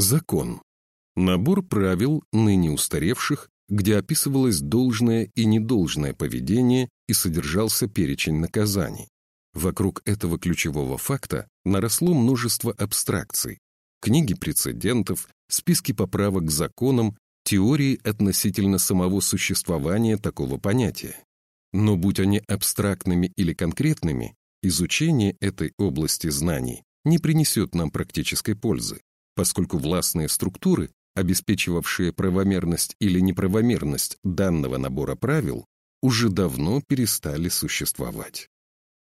Закон. Набор правил, ныне устаревших, где описывалось должное и недолжное поведение и содержался перечень наказаний. Вокруг этого ключевого факта наросло множество абстракций. Книги прецедентов, списки поправок к законам, теории относительно самого существования такого понятия. Но будь они абстрактными или конкретными, изучение этой области знаний не принесет нам практической пользы, поскольку властные структуры, обеспечивавшие правомерность или неправомерность данного набора правил, уже давно перестали существовать.